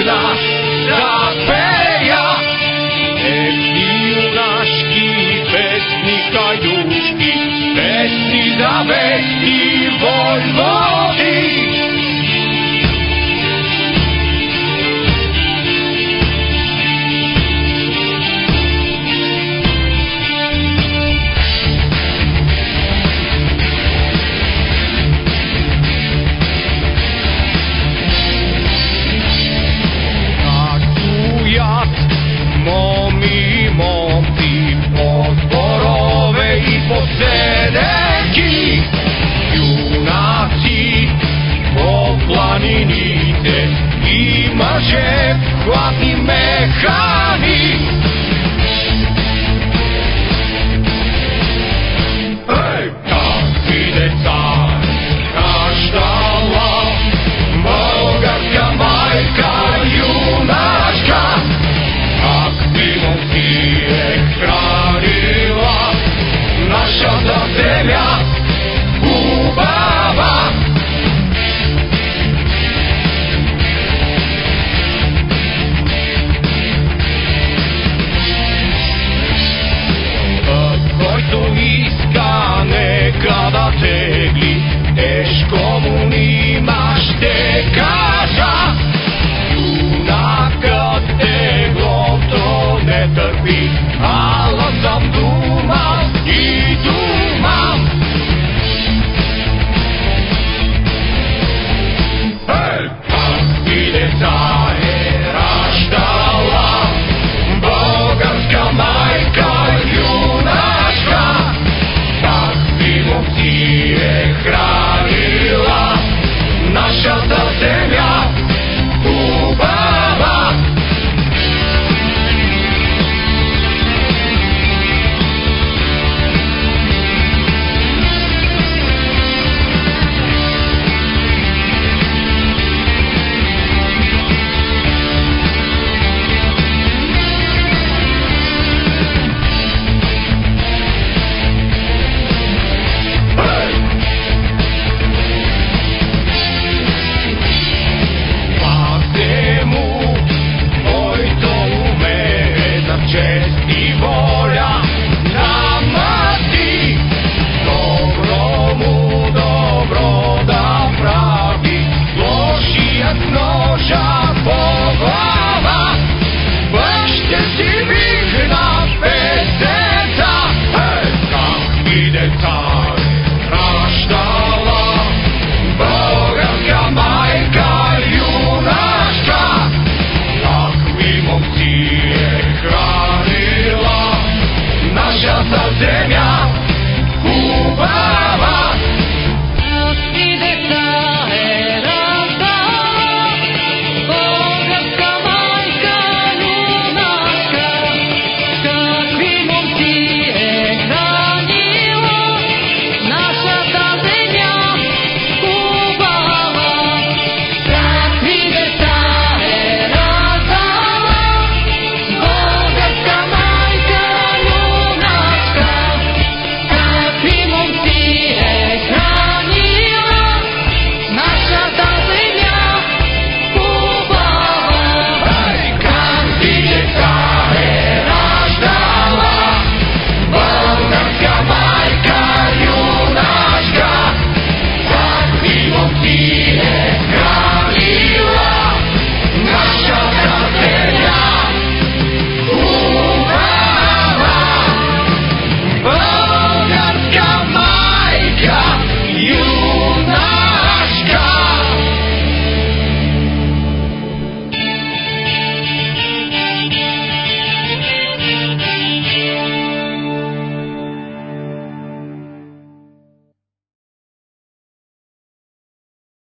Junáci poklany